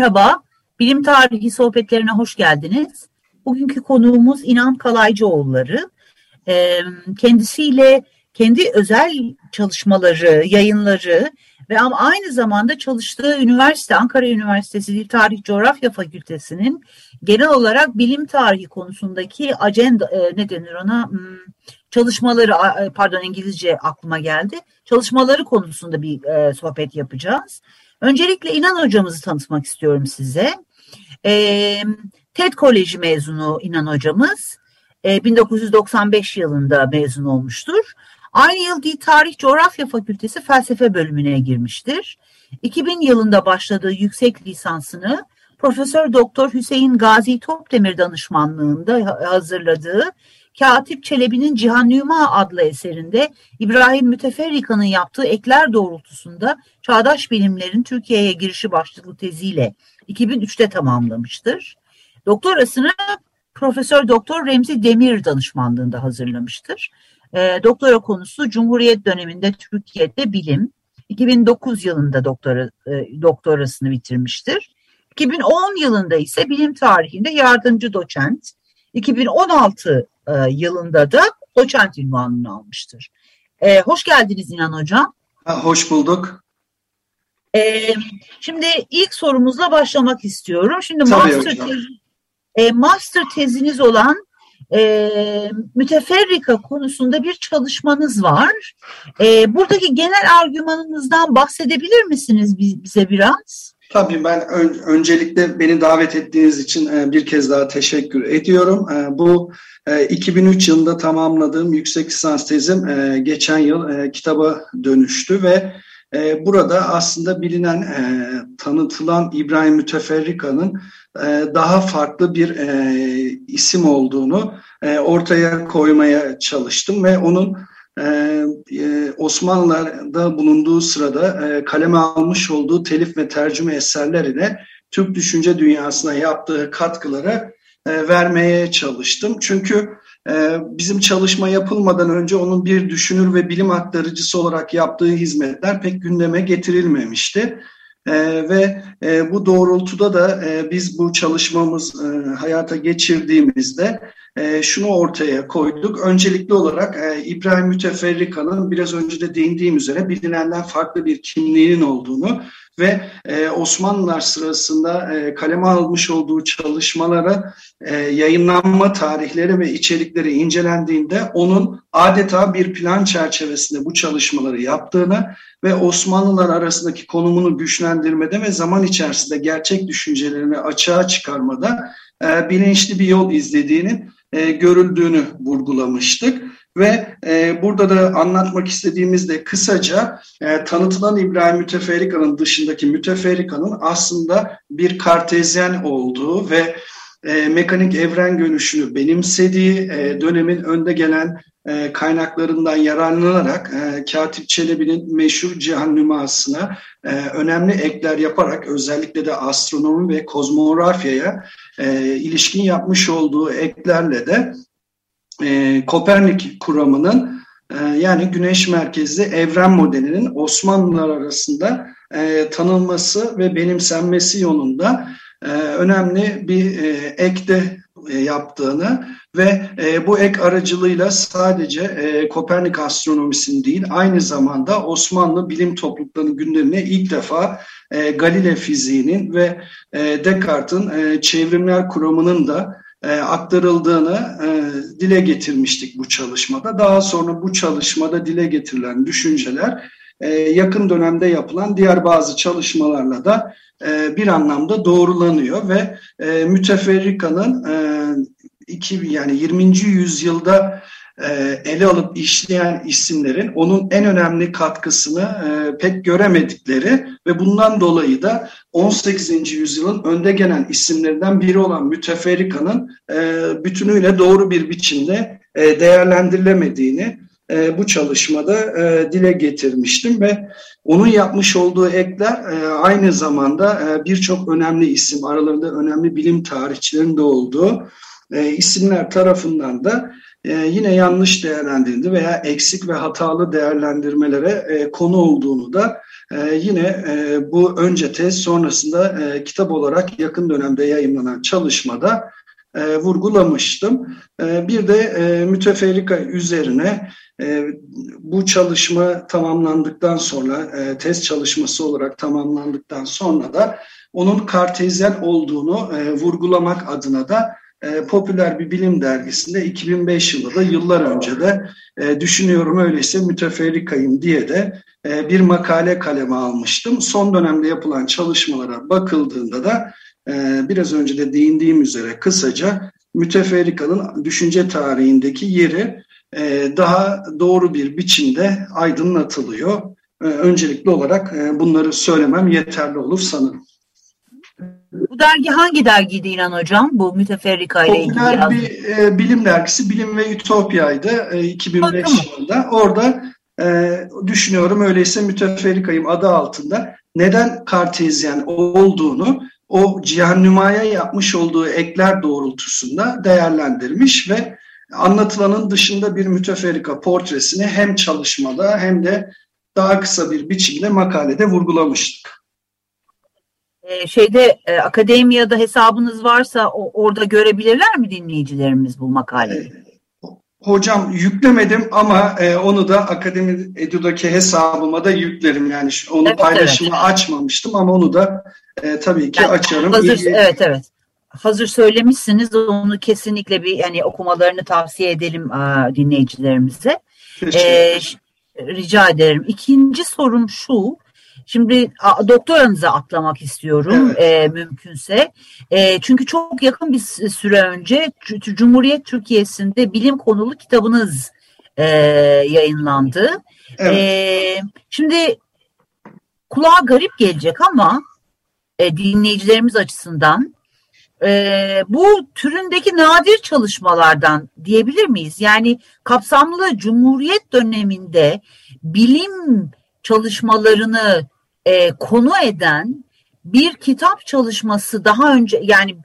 merhaba. Bilim tarihi sohbetlerine hoş geldiniz. Bugünkü konuğumuz İnan Kalaycıoğulları. Kendisiyle kendi özel çalışmaları, yayınları ve ama aynı zamanda çalıştığı üniversite, Ankara Üniversitesi Dil Tarih Coğrafya Fakültesi'nin genel olarak bilim tarihi konusundaki ajenda, ne denir ona, Hmm, çalışmaları, e, pardon İngilizce aklıma geldi, çalışmaları konusunda bir sohbet yapacağız. Öncelikle İnan hocamızı tanıtmak istiyorum size. Ee, TED Koleji mezunu İnan hocamız. Ee, 1995 yılında mezun olmuştur. Aynı yıl Dil Tarih Coğrafya Fakültesi Felsefe bölümüne girmiştir. 2000 yılında başladığı yüksek lisansını Profesör Doktor Hüseyin Gazi Topdemir danışmanlığında ha- hazırladığı Katip Çelebi'nin Cihannüma adlı eserinde İbrahim Müteferrika'nın yaptığı ekler doğrultusunda Çağdaş Bilimlerin Türkiye'ye girişi başlıklı teziyle 2003'te tamamlamıştır. Doktorasını Profesör Doktor Remzi Demir danışmanlığında hazırlamıştır. Ee, doktora konusu Cumhuriyet döneminde Türkiye'de bilim. 2009 yılında doktora, e, doktorasını bitirmiştir. 2010 yılında ise bilim tarihinde yardımcı doçent. 2016 e, yılında da doçent ünvanını almıştır. Ee, hoş geldiniz İnan Hocam. Ha, Hoş bulduk. Ee, şimdi ilk sorumuzla başlamak istiyorum. Şimdi Tabii master, hocam. e, master teziniz olan e, müteferrika konusunda bir çalışmanız var. E, buradaki genel argümanınızdan bahsedebilir misiniz bi- bize biraz? Tabii ben ön- öncelikle beni davet ettiğiniz için e, bir kez daha teşekkür ediyorum. E, Bu e, 2003 yılında tamamladığım yüksek lisans tezim e, geçen yıl e, kitaba dönüştü ve e, burada aslında bilinen, e, tanıtılan İbrahim Müteferrika'nın e, daha farklı bir e, isim olduğunu e, ortaya koymaya çalıştım ve onun e, Osmanlılar'da bulunduğu sırada e, kaleme almış olduğu telif ve tercüme eserler ile Türk düşünce dünyasına yaptığı katkıları e, vermeye çalıştım. Çünkü e, bizim çalışma yapılmadan önce onun bir düşünür ve bilim aktarıcısı olarak yaptığı hizmetler pek gündeme getirilmemişti. E, ve e, bu doğrultuda da e, biz bu çalışmamız e, hayata geçirdiğimizde e, şunu ortaya koyduk. Öncelikli olarak e, İbrahim Müteferrika'nın biraz önce de değindiğim üzere bilinenden farklı bir kimliğinin olduğunu ve e, Osmanlılar sırasında e, kaleme almış olduğu çalışmalara e, yayınlanma tarihleri ve içerikleri incelendiğinde onun adeta bir plan çerçevesinde bu çalışmaları yaptığını ve Osmanlılar arasındaki konumunu güçlendirmede ve zaman içerisinde gerçek düşüncelerini açığa çıkarmada bilinçli bir yol izlediğinin e, görüldüğünü vurgulamıştık. Ve e, burada da anlatmak istediğimiz de kısaca e, tanıtılan İbrahim Müteferrika'nın dışındaki Müteferrika'nın aslında bir kartezyen olduğu ve e, mekanik evren görüşünü benimsediği e, dönemin önde gelen e, kaynaklarından yararlanarak e, Katip Çelebi'nin meşhur cihan nümasına e, önemli ekler yaparak özellikle de astronomi ve kozmografyaya e, ilişkin yapmış olduğu eklerle de e, Kopernik kuramının e, yani güneş merkezli evren modelinin Osmanlılar arasında e, tanınması ve benimsenmesi yolunda önemli bir e, ekte e, yaptığını ve e, bu ek aracılığıyla sadece Kopernik astronomisinin değil aynı zamanda Osmanlı bilim topluluklarının gündemine ilk defa Galile fiziğinin ve Descartes'in çevrimler kuramının da aktarıldığını dile getirmiştik bu çalışmada. Daha sonra bu çalışmada dile getirilen düşünceler e, yakın dönemde yapılan diğer bazı çalışmalarla da e, bir anlamda doğrulanıyor ve e, müteferrikanın iki, yani 20. yüzyılda ele alıp işleyen isimlerin onun en önemli katkısını pek göremedikleri ve bundan dolayı da 18. yüzyılın önde gelen isimlerinden biri olan müteferrikanın bütünüyle doğru bir biçimde değerlendirilemediğini e, bu çalışmada e, dile getirmiştim ve onun yapmış olduğu ekler e, aynı zamanda birçok önemli isim aralarında önemli bilim tarihçilerinin de olduğu isimler tarafından da yine yanlış değerlendirildi veya eksik ve hatalı değerlendirmelere konu olduğunu da yine bu önce tez sonrasında kitap olarak yakın dönemde yayınlanan çalışmada e, vurgulamıştım. E, bir de e, müteferrika üzerine e, bu çalışma tamamlandıktan sonra, e, test çalışması olarak tamamlandıktan sonra da onun kartezyen olduğunu e, vurgulamak adına da e, popüler bir bilim dergisinde 2005 yılında yıllar önce de e, düşünüyorum öyleyse müteferrikayım diye de e, bir makale kaleme almıştım. Son dönemde yapılan çalışmalara bakıldığında da biraz önce de değindiğim üzere kısaca müteferrikanın düşünce tarihindeki yeri e, daha doğru bir biçimde aydınlatılıyor. E, öncelikli olarak e, bunları söylemem yeterli olur sanırım. Bu dergi hangi dergiydi İnan Hocam? Bu müteferrika ile ilgili Popüler bir e, bilim dergisi Bilim ve Ütopya'ydı e, 2005 Tamam. yılında. Orada e, düşünüyorum öyleyse müteferrikayım adı altında neden kartezyen olduğunu o cihannümaya yapmış olduğu ekler doğrultusunda değerlendirmiş ve anlatılanın dışında bir müteferrika portresini hem çalışmada hem de daha kısa bir biçimde makalede vurgulamıştık. Ee, şeyde e, akademiyada hesabınız varsa orada görebilirler mi dinleyicilerimiz bu makaleyi? Hocam yüklemedim ama e, onu da Akademi Edu'daki hesabıma da yüklerim. Yani onu Evet, paylaşımı açmamıştım ama onu da e, tabii ki Yani açarım. Hazır, İyi- evet evet. Hazır söylemişsiniz onu kesinlikle bir yani okumalarını tavsiye edelim aa, dinleyicilerimize. Ş- rica ederim. İkinci sorum şu. Şimdi a, doktoranıza atlamak istiyorum e, mümkünse. E, çünkü çok yakın bir süre önce Cumhuriyet Türkiye'sinde bilim konulu kitabınız e, yayınlandı. Evet. E, şimdi kulağa garip gelecek ama e, dinleyicilerimiz açısından e, bu türündeki nadir çalışmalardan diyebilir miyiz? Yani kapsamlı Cumhuriyet döneminde bilim çalışmalarını e, konu eden bir kitap çalışması daha önce yani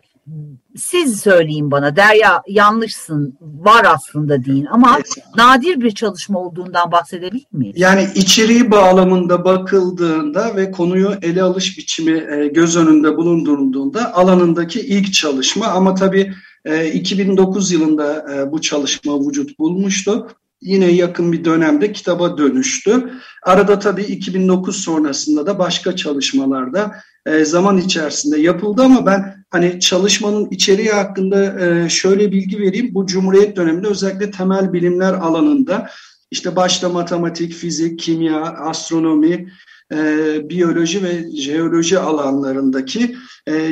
siz söyleyin bana Derya yanlışsın var aslında deyin ama nadir bir çalışma olduğundan bahsedebilir miyiz? Yani içeriği bağlamında bakıldığında ve konuyu ele alış biçimi e, göz önünde bulundurulduğunda alanındaki ilk çalışma ama tabii e, 2009 yılında e, bu çalışma vücut bulmuştu. Yine yakın bir dönemde kitaba dönüştü. Arada tabii 2009 sonrasında da başka çalışmalarda e, zaman içerisinde yapıldı ama ben hani çalışmanın içeriği hakkında e, şöyle bilgi vereyim. Bu Cumhuriyet döneminde özellikle temel bilimler alanında işte başta matematik, fizik, kimya, astronomi, e, biyoloji ve jeoloji alanlarındaki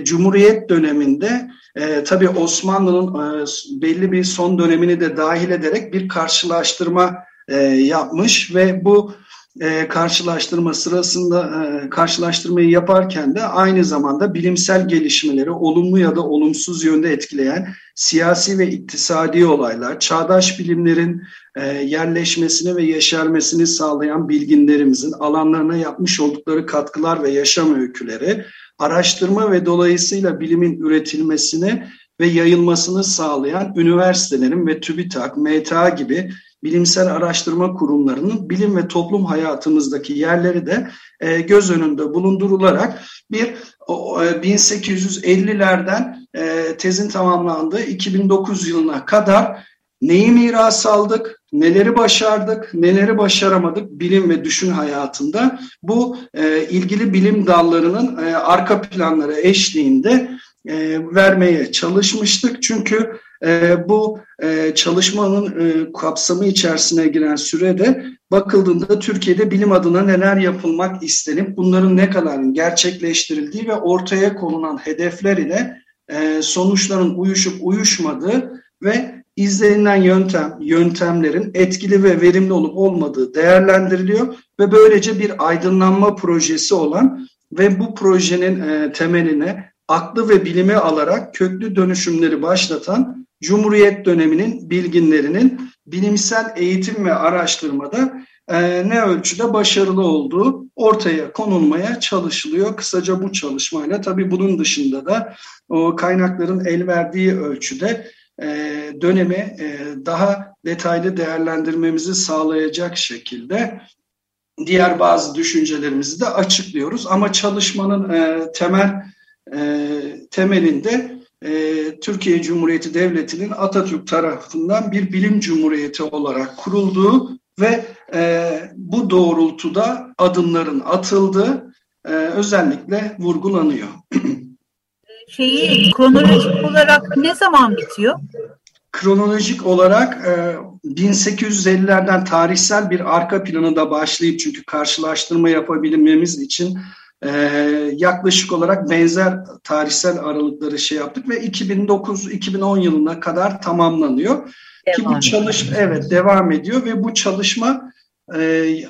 Cumhuriyet döneminde e, tabii Osmanlı'nın e, belli bir son dönemini de dahil ederek bir karşılaştırma e, yapmış ve bu e, karşılaştırma sırasında e, karşılaştırmayı yaparken de aynı zamanda bilimsel gelişmeleri olumlu ya da olumsuz yönde etkileyen siyasi ve iktisadi olaylar, çağdaş bilimlerin e, yerleşmesini ve yeşermesini sağlayan bilginlerimizin alanlarına yapmış oldukları katkılar ve yaşam öyküleri, araştırma ve dolayısıyla bilimin üretilmesini ve yayılmasını sağlayan üniversitelerin ve TÜBİTAK, MTA gibi bilimsel araştırma kurumlarının bilim ve toplum hayatımızdaki yerleri de e, göz önünde bulundurularak bir 1850'lerden e, tezin tamamlandığı 2009 yılına kadar neyi miras aldık, neleri başardık, neleri başaramadık bilim ve düşün hayatında bu e, ilgili bilim dallarının e, arka planları eşliğinde e, vermeye çalışmıştık. Çünkü e, bu e, çalışmanın e, kapsamı içerisine giren sürede bakıldığında Türkiye'de bilim adına neler yapılmak istenip bunların ne kadarın gerçekleştirildiği ve ortaya konulan hedefler ile e, sonuçların uyuşup uyuşmadığı ve izlenilen yöntem, yöntemlerin etkili ve verimli olup olmadığı değerlendiriliyor ve böylece bir aydınlanma projesi olan ve bu projenin e, temeline aklı ve bilimi alarak köklü dönüşümleri başlatan Cumhuriyet döneminin bilginlerinin bilimsel eğitim ve araştırmada e, ne ölçüde başarılı olduğu ortaya konulmaya çalışılıyor. Kısaca bu çalışmayla tabii bunun dışında da o kaynakların el verdiği ölçüde e, dönemi e, daha detaylı değerlendirmemizi sağlayacak şekilde diğer bazı düşüncelerimizi de açıklıyoruz. Ama çalışmanın e, temel temelinde Türkiye Cumhuriyeti Devleti'nin Atatürk tarafından bir bilim cumhuriyeti olarak kurulduğu ve bu doğrultuda adımların atıldığı özellikle vurgulanıyor. Şeyi kronolojik olarak ne zaman bitiyor? Kronolojik olarak e, 1850'lerden tarihsel bir arka planı da başlayıp çünkü karşılaştırma yapabilmemiz için ee, yaklaşık olarak benzer tarihsel aralıkları şey yaptık ve 2009-2010 yılına kadar tamamlanıyor. Devam Ki bu çalış evet devam ediyor ve bu çalışma e, e,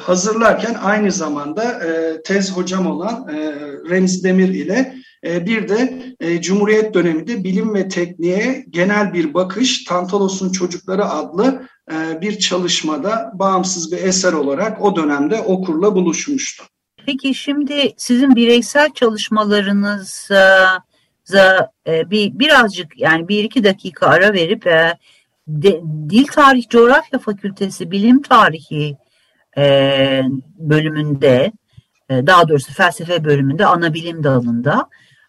hazırlarken aynı zamanda e, tez hocam olan e, Remzi Demir ile e, bir de e, Cumhuriyet döneminde bilim ve tekniğe genel bir bakış Tantalos'un Çocukları adlı e, bir çalışmada bağımsız bir eser olarak o dönemde okurla buluşmuştu. Peki şimdi sizin bireysel çalışmalarınıza e, bir birazcık yani bir iki dakika ara verip e, Dil Tarih Coğrafya Fakültesi Bilim Tarihi e, bölümünde e, daha doğrusu felsefe bölümünde ana bilim dalında.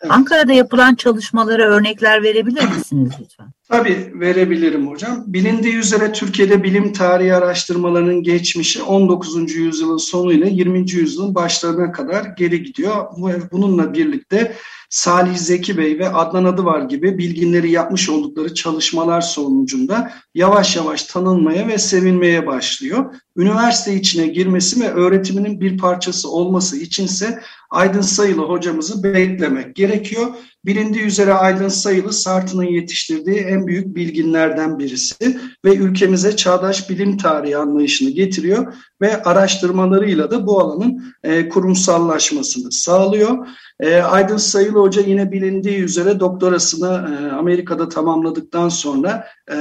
Ankara'da yapılan çalışmalara örnekler verebilir misiniz lütfen? Tabii verebilirim hocam. Bilindiği üzere Türkiye'de bilim tarihi araştırmalarının geçmişi 19. yüzyılın sonu ile 20. yüzyılın başlarına kadar geri gidiyor. Bununla birlikte Salih Zeki Bey ve Adnan Adıvar gibi bilginleri yapmış oldukları çalışmalar sonucunda yavaş yavaş tanınmaya ve sevilmeye başlıyor. Üniversite içine girmesi ve öğretiminin bir parçası olması içinse Aydın Sayılı hocamızı beklemek gerekiyor. Bilindiği üzere Aydın Sayılı Sartı'nın yetiştirdiği en büyük bilginlerden birisi ve ülkemize çağdaş bilim tarihi anlayışını getiriyor ve araştırmalarıyla da bu alanın e, kurumsallaşmasını sağlıyor. E, Aydın Sayılı Hoca yine bilindiği üzere doktorasını e, Amerika'da tamamladıktan sonra e,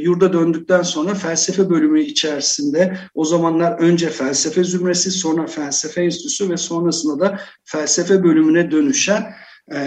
yurda döndükten sonra felsefe bölümü içerisinde o zamanlar önce felsefe zümresi sonra felsefe enstitüsü ve sonrasında da felsefe bölümüne dönüşen e,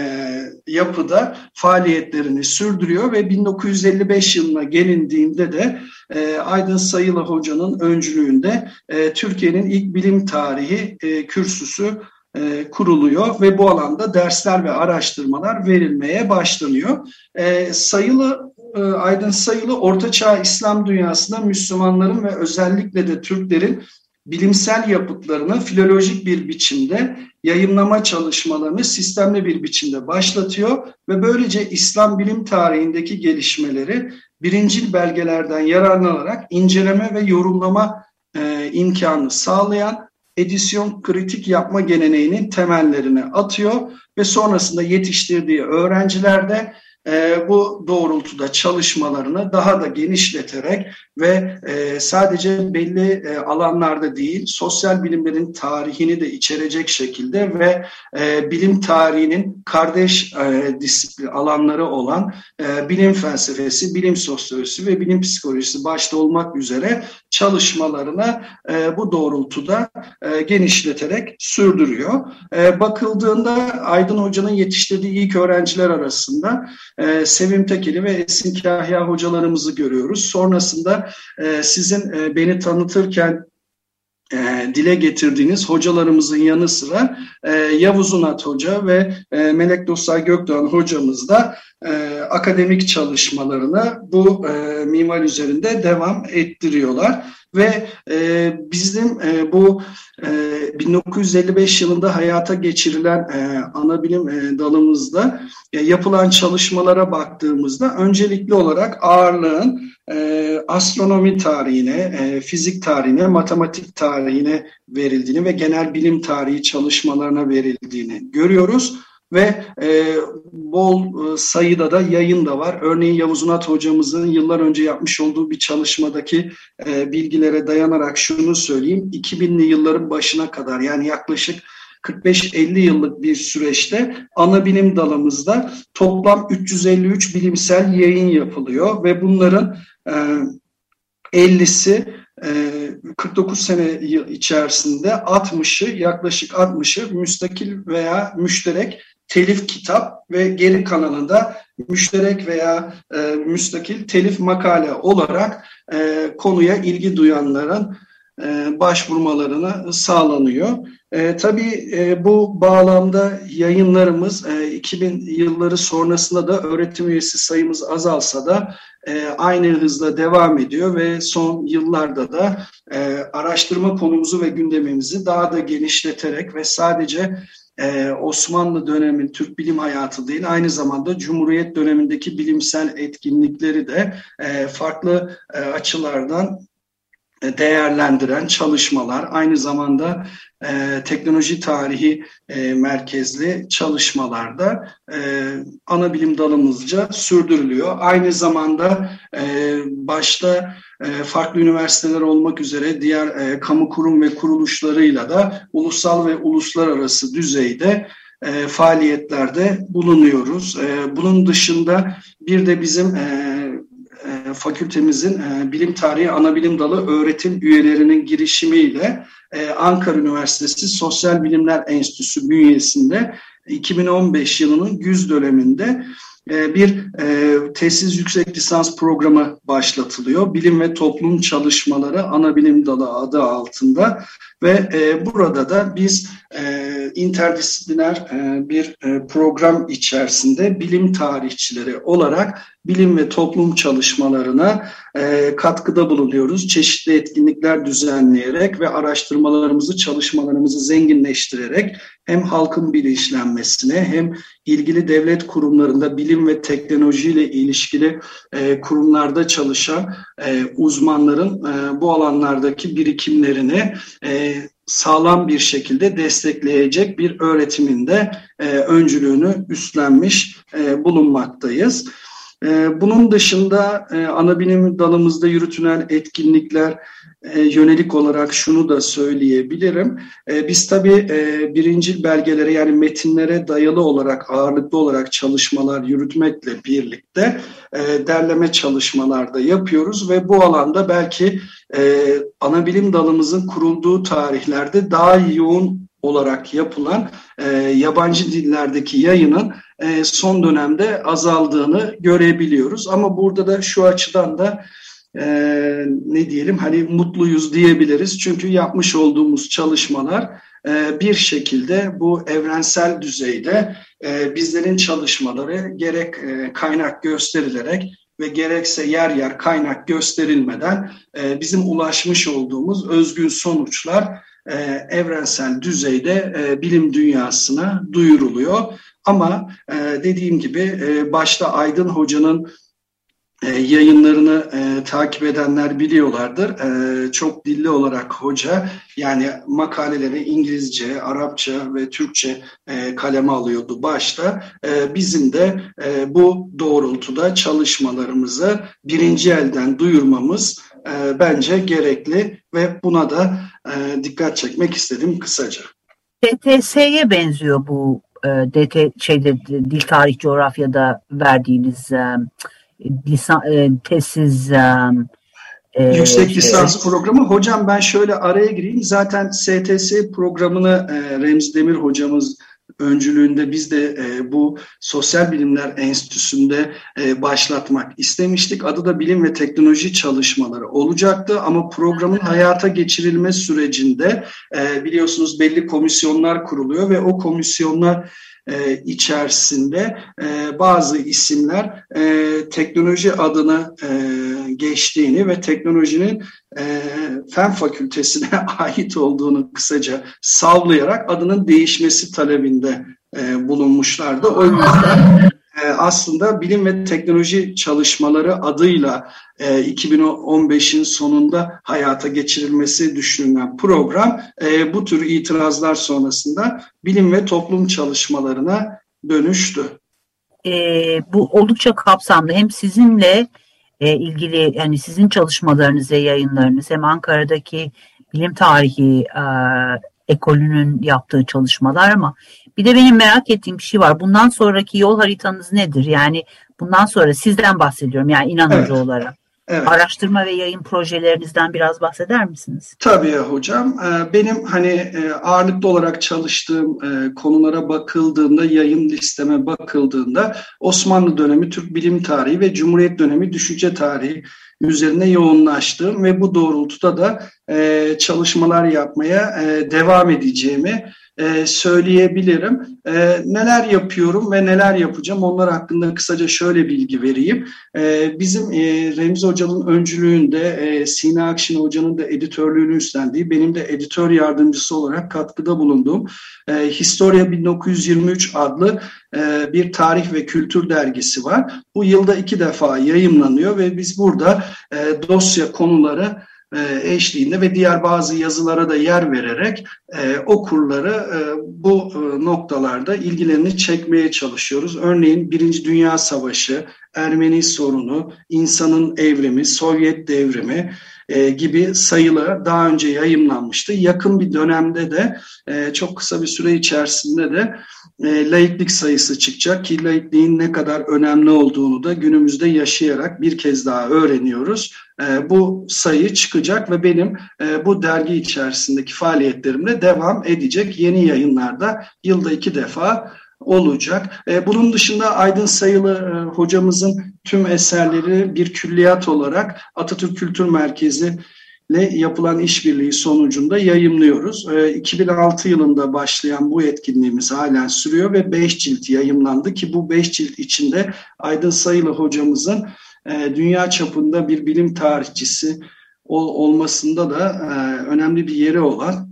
yapıda faaliyetlerini sürdürüyor ve 1955 yılına gelindiğinde de e, Aydın Sayılı Hoca'nın öncülüğünde e, Türkiye'nin ilk bilim tarihi e, kürsüsü e, kuruluyor ve bu alanda dersler ve araştırmalar verilmeye başlanıyor. E, sayılı e, Aydın Sayılı Ortaçağ İslam dünyasında Müslümanların ve özellikle de Türklerin bilimsel yapıtlarını filolojik bir biçimde yayınlama çalışmalarını sistemli bir biçimde başlatıyor ve böylece İslam bilim tarihindeki gelişmeleri birincil belgelerden yararlanarak inceleme ve yorumlama e, imkanı sağlayan edisyon kritik yapma geleneğinin temellerini atıyor ve sonrasında yetiştirdiği öğrencilerde e, bu doğrultuda çalışmalarını daha da genişleterek ve e, sadece belli e, alanlarda değil sosyal bilimlerin tarihini de içerecek şekilde ve e, bilim tarihinin kardeş e, disiplin alanları olan e, bilim felsefesi, bilim sosyolojisi ve bilim psikolojisi başta olmak üzere çalışmalarını e, bu doğrultuda e, genişleterek sürdürüyor. E, bakıldığında Aydın Hoca'nın yetiştirdiği ilk öğrenciler arasında e, Sevim Tekeli ve Esin Kahya hocalarımızı görüyoruz. Sonrasında e, sizin e, beni tanıtırken e, dile getirdiğiniz hocalarımızın yanı sıra e, Yavuz Unat Hoca ve e, Melek Dostlar Gökdoğan hocamız da e, akademik çalışmalarını bu e, mimar üzerinde devam ettiriyorlar. Ve e, bizim e, bu e, 1955 yılında hayata geçirilen e, ana bilim e, dalımızda e, yapılan çalışmalara baktığımızda öncelikli olarak ağırlığın e, astronomi tarihine, e, fizik tarihine, matematik tarihine verildiğini ve genel bilim tarihi çalışmalarına verildiğini görüyoruz ve e, bol e, sayıda da yayın da var. Örneğin Yavuz Unat hocamızın yıllar önce yapmış olduğu bir çalışmadaki e, bilgilere dayanarak şunu söyleyeyim. 2000'li yılların başına kadar yani yaklaşık 45-50 yıllık bir süreçte ana bilim dalımızda toplam 353 bilimsel yayın yapılıyor ve bunların e, 50'si 49 e, sene içerisinde 60'ı yaklaşık 60'ı müstakil veya müşterek telif kitap ve geri kanalında müşterek veya e, müstakil telif makale olarak e, konuya ilgi duyanların e, başvurmalarına sağlanıyor. E, tabii e, bu bağlamda yayınlarımız e, 2000 yılları sonrasında da öğretim üyesi sayımız azalsa da e, aynı hızla devam ediyor ve son yıllarda da e, araştırma konumuzu ve gündemimizi daha da genişleterek ve sadece e, Osmanlı dönemi Türk bilim hayatı değil aynı zamanda Cumhuriyet dönemindeki bilimsel etkinlikleri de e, farklı e, açılardan değerlendiren çalışmalar, aynı zamanda e, teknoloji tarihi e, merkezli çalışmalarda e, ana bilim dalımızca sürdürülüyor. Aynı zamanda e, başta e, farklı üniversiteler olmak üzere diğer e, kamu kurum ve kuruluşlarıyla da ulusal ve uluslararası düzeyde e, faaliyetlerde bulunuyoruz. E, bunun dışında bir de bizim e, e, fakültemizin e, bilim tarihi ana bilim dalı öğretim üyelerinin girişimiyle e, Ankara Üniversitesi Sosyal Bilimler Enstitüsü bünyesinde 2015 yılının güz döneminde e, bir e, tesis yüksek lisans programı başlatılıyor. Bilim ve toplum çalışmaları ana bilim dalı adı altında ve e, burada da biz interdisipliner bir program içerisinde bilim tarihçileri olarak bilim ve toplum çalışmalarına e, katkıda bulunuyoruz. Çeşitli etkinlikler düzenleyerek ve araştırmalarımızı, çalışmalarımızı zenginleştirerek hem halkın bilinçlenmesine hem ilgili devlet kurumlarında bilim ve teknolojiyle ilişkili e, kurumlarda çalışan e, uzmanların e, bu alanlardaki birikimlerini e, sağlam bir şekilde destekleyecek bir öğretiminde e, öncülüğünü üstlenmiş e, bulunmaktayız. Ee, bunun dışında e, ana bilim dalımızda yürütülen etkinlikler e, yönelik olarak şunu da söyleyebilirim. E, biz tabii birincil belgelere yani metinlere dayalı olarak ağırlıklı olarak çalışmalar yürütmekle birlikte derleme çalışmalarda yapıyoruz ve bu alanda belki ana bilim dalımızın kurulduğu tarihlerde daha yoğun olarak yapılan yabancı dillerdeki yayının e, son dönemde azaldığını görebiliyoruz. Ama burada da şu açıdan da e, ne diyelim hani mutluyuz diyebiliriz. Çünkü yapmış olduğumuz çalışmalar e, bir şekilde bu evrensel düzeyde bizlerin çalışmaları gerek kaynak gösterilerek ve gerekse yer yer kaynak gösterilmeden bizim ulaşmış olduğumuz özgün sonuçlar evrensel düzeyde bilim dünyasına duyuruluyor. Ama e, dediğim gibi e, başta Aydın Hoca'nın e, yayınlarını e, takip edenler biliyorlardır. E, çok dilli olarak hoca yani makaleleri İngilizce, Arapça ve Türkçe e, kaleme alıyordu başta. E, bizim de e, bu doğrultuda çalışmalarımızı birinci elden duyurmamız e, bence gerekli ve buna da e, dikkat çekmek istedim kısaca. DTS'ye benziyor bu e, DT şeyde dil tarih coğrafyada verdiğiniz e, lisan e, tesis e, e Yüksek şey, lisans programı. Hocam ben şöyle araya gireyim. Zaten STS programını e, Remzi Demir hocamız öncülüğünde biz de e, bu Sosyal Bilimler Enstitüsü'nde e, başlatmak istemiştik. Adı da Bilim ve Teknoloji Çalışmaları olacaktı ama programın hayata geçirilme sürecinde e, biliyorsunuz belli komisyonlar kuruluyor ve o komisyonlar e, içerisinde e, bazı isimler e, teknoloji adını e, geçtiğini ve teknolojinin e, fen fakültesine ait olduğunu kısaca savlayarak adının değişmesi talebinde e, bulunmuşlardı. O yüzden aslında bilim ve teknoloji çalışmaları adıyla e, 2015'in sonunda hayata geçirilmesi düşünülen program e, bu tür itirazlar sonrasında bilim ve toplum çalışmalarına dönüştü. E, bu oldukça kapsamlı hem sizinle e, ilgili yani sizin çalışmalarınız ve yayınlarınız hem Ankara'daki bilim tarihi e, ekolünün yaptığı çalışmalar ama bir de benim merak ettiğim bir şey var. Bundan sonraki yol haritanız nedir? Yani bundan sonra sizden bahsediyorum yani inanıcı evet. olarak. Evet. Araştırma ve yayın projelerinizden biraz bahseder misiniz? Tabii hocam. Ee, benim hani e, ağırlıklı olarak çalıştığım e, konulara bakıldığında, yayın listeme bakıldığında Osmanlı dönemi Türk bilim tarihi ve Cumhuriyet dönemi düşünce tarihi üzerine yoğunlaştığım ve bu doğrultuda da e, çalışmalar yapmaya devam edeceğimi e, söyleyebilirim. E, neler yapıyorum ve neler yapacağım onlar hakkında kısaca şöyle bilgi vereyim. E, bizim e, Remzi Hoca'nın öncülüğünde e, Sina Akşin Hoca'nın da editörlüğünü üstlendiği, benim de editör yardımcısı olarak katkıda bulunduğum e, Historia 1923 adlı e, bir tarih ve kültür dergisi var. Bu yılda iki defa yayımlanıyor ve biz burada e, dosya konuları eşliğinde ve diğer bazı yazılara da yer vererek e, okurları e, bu e, noktalarda ilgilerini çekmeye çalışıyoruz. Örneğin Birinci Dünya Savaşı, Ermeni sorunu, insanın evrimi, Sovyet devrimi e, gibi sayılı daha önce yayımlanmıştı. Yakın bir dönemde de e, çok kısa bir süre içerisinde de e, laiklik sayısı çıkacak ki laikliğin ne kadar önemli olduğunu da günümüzde yaşayarak bir kez daha öğreniyoruz. E, bu sayı çıkacak ve benim bu dergi içerisindeki faaliyetlerimle devam edecek. Yeni yayınlarda yılda iki defa olacak. E, bunun dışında Aydın Sayılı e, hocamızın tüm eserleri bir külliyat olarak Atatürk Kültür Merkezi ile yapılan işbirliği sonucunda yayımlıyoruz. 2006 ee, yılında başlayan bu etkinliğimiz halen sürüyor ve 5 cilt yayımlandı ki bu 5 cilt içinde Aydın Sayılı hocamızın e, dünya çapında bir bilim tarihçisi olmasında da e, önemli bir yeri olan e,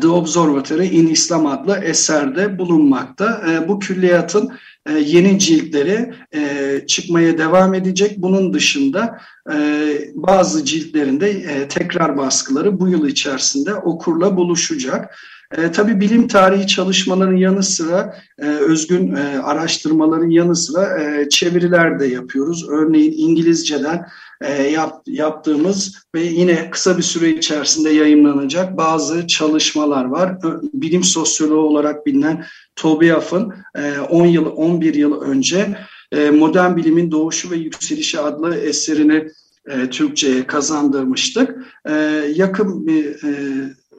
The Observatory in Islam adlı eserde bulunmakta. Bu külliyatın e, yeni ciltleri e, çıkmaya devam edecek. Bunun dışında e, bazı ciltlerinde tekrar baskıları bu yıl içerisinde okurla buluşacak. E, tabii bilim tarihi çalışmaların yanı sıra e, özgün e, araştırmaların yanı sıra e, çeviriler de yapıyoruz. Örneğin İngilizceden e, yap, yaptığımız ve yine kısa bir süre içerisinde yayınlanacak bazı çalışmalar var. Bilim sosyoloğu olarak bilinen Toby Huff'ın e, 10 yıl 11 yıl önce e, Modern Bilimin Doğuşu ve Yükselişi adlı eserini e, Türkçe'ye kazandırmıştık. E, yakın bir e,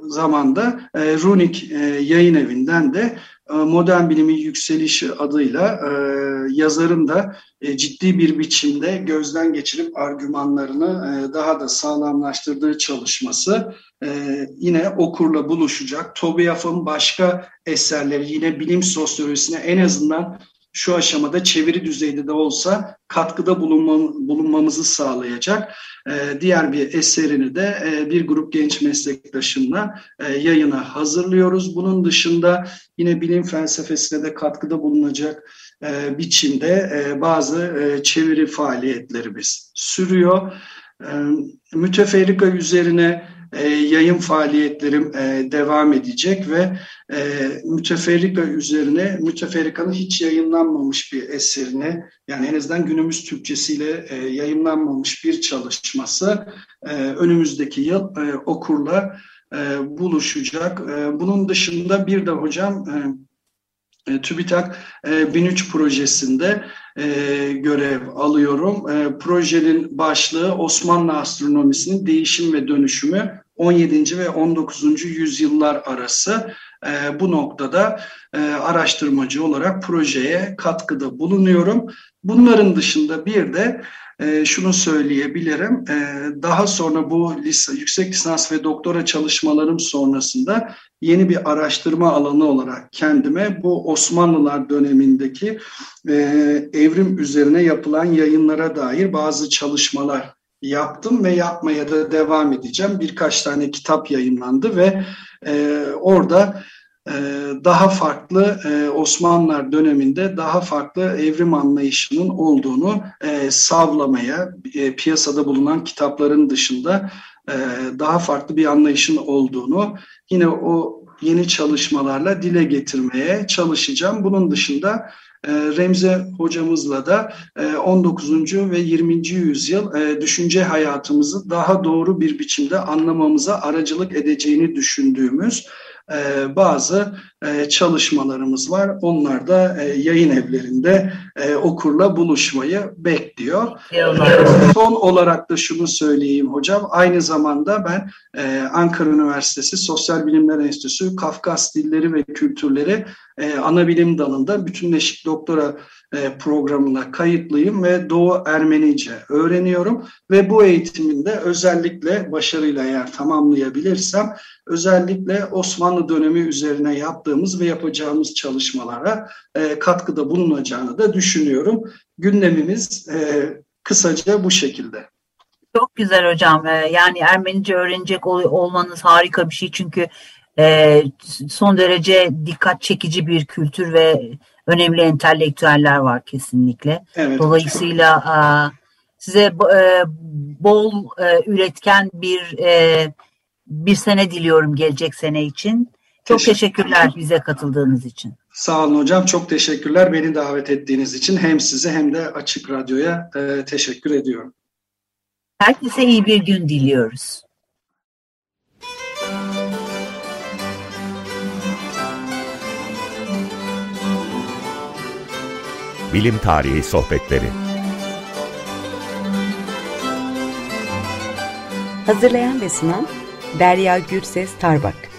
zamanda e, Runik e, yayın evinden de e, Modern Bilimin Yükselişi adıyla e, yazarın da e, ciddi bir biçimde gözden geçirip argümanlarını e, daha da sağlamlaştırdığı çalışması e, yine okurla buluşacak. Tobiaf'ın başka eserleri yine bilim sosyolojisine en azından şu aşamada çeviri düzeyinde de olsa katkıda bulunmamızı sağlayacak e, diğer bir eserini de e, bir grup genç meslektaşımla e, yayına hazırlıyoruz. Bunun dışında yine bilim felsefesine de katkıda bulunacak biçimde bazı çeviri faaliyetlerimiz sürüyor. Müteferrika üzerine e, yayın faaliyetlerim e, devam edecek ve e, müteferrika üzerine müteferrikanın hiç yayınlanmamış bir eserini yani en azından günümüz Türkçesiyle e, yayınlanmamış bir çalışması e, önümüzdeki yıl e, okurla e, buluşacak. E, bunun dışında bir de hocam e, e TÜBİTAK 1003 e, projesinde e, görev alıyorum. projenin başlığı Osmanlı astronomisinin değişim ve dönüşümü 17. ve 19. yüzyıllar arası e, bu noktada e, araştırmacı olarak projeye katkıda bulunuyorum. Bunların dışında bir de e, şunu söyleyebilirim. E, daha sonra bu lise, yüksek lisans ve doktora çalışmalarım sonrasında yeni bir araştırma alanı olarak kendime bu Osmanlılar dönemindeki e, evrim üzerine yapılan yayınlara dair bazı çalışmalar yaptım ve yapmaya da devam edeceğim. Birkaç tane kitap yayınlandı ve e, orada e, daha farklı e, Osmanlılar döneminde daha farklı evrim anlayışının olduğunu e, savlamaya, e, piyasada bulunan kitapların dışında e, daha farklı bir anlayışın olduğunu yine o yeni çalışmalarla dile getirmeye çalışacağım. Bunun dışında Remze hocamızla da 19. E, ve 20. yüzyıl e, düşünce hayatımızı daha doğru bir biçimde anlamamıza aracılık edeceğini düşündüğümüz e, bazı çalışmalarımız var. Onlar da e, yayın evlerinde e, okurla buluşmayı bekliyor. E, son olarak da şunu söyleyeyim hocam. Aynı zamanda ben e, Ankara Üniversitesi Sosyal Bilimler Enstitüsü Kafkas Dilleri ve Kültürleri e, ana bilim dalında bütünleşik doktora e, programına kayıtlıyım ve Doğu Ermenice öğreniyorum ve bu eğitiminde özellikle başarıyla eğer tamamlayabilirsem özellikle Osmanlı dönemi üzerine yaptığımız ve yapacağımız çalışmalara e, katkıda bulunacağını da düşünüyorum. Gündemimiz e, kısaca bu şekilde. Çok güzel hocam. Yani Ermenice öğrenecek olmanız harika bir şey çünkü son derece dikkat çekici bir kültür ve önemli entelektüeller var kesinlikle. Evet. Dolayısıyla size bol üretken bir bir sene diliyorum gelecek sene için. Çok Teşekkür teşekkürler bize katıldığınız için. Sağ olun hocam. Çok teşekkürler beni davet ettiğiniz için. Hem size hem de Açık Radyo'ya e, teşekkür ediyorum. Herkese iyi bir gün diliyoruz. Bilim Tarihi Sohbetleri Hazırlayan ve sunan Derya Gürses Tarbak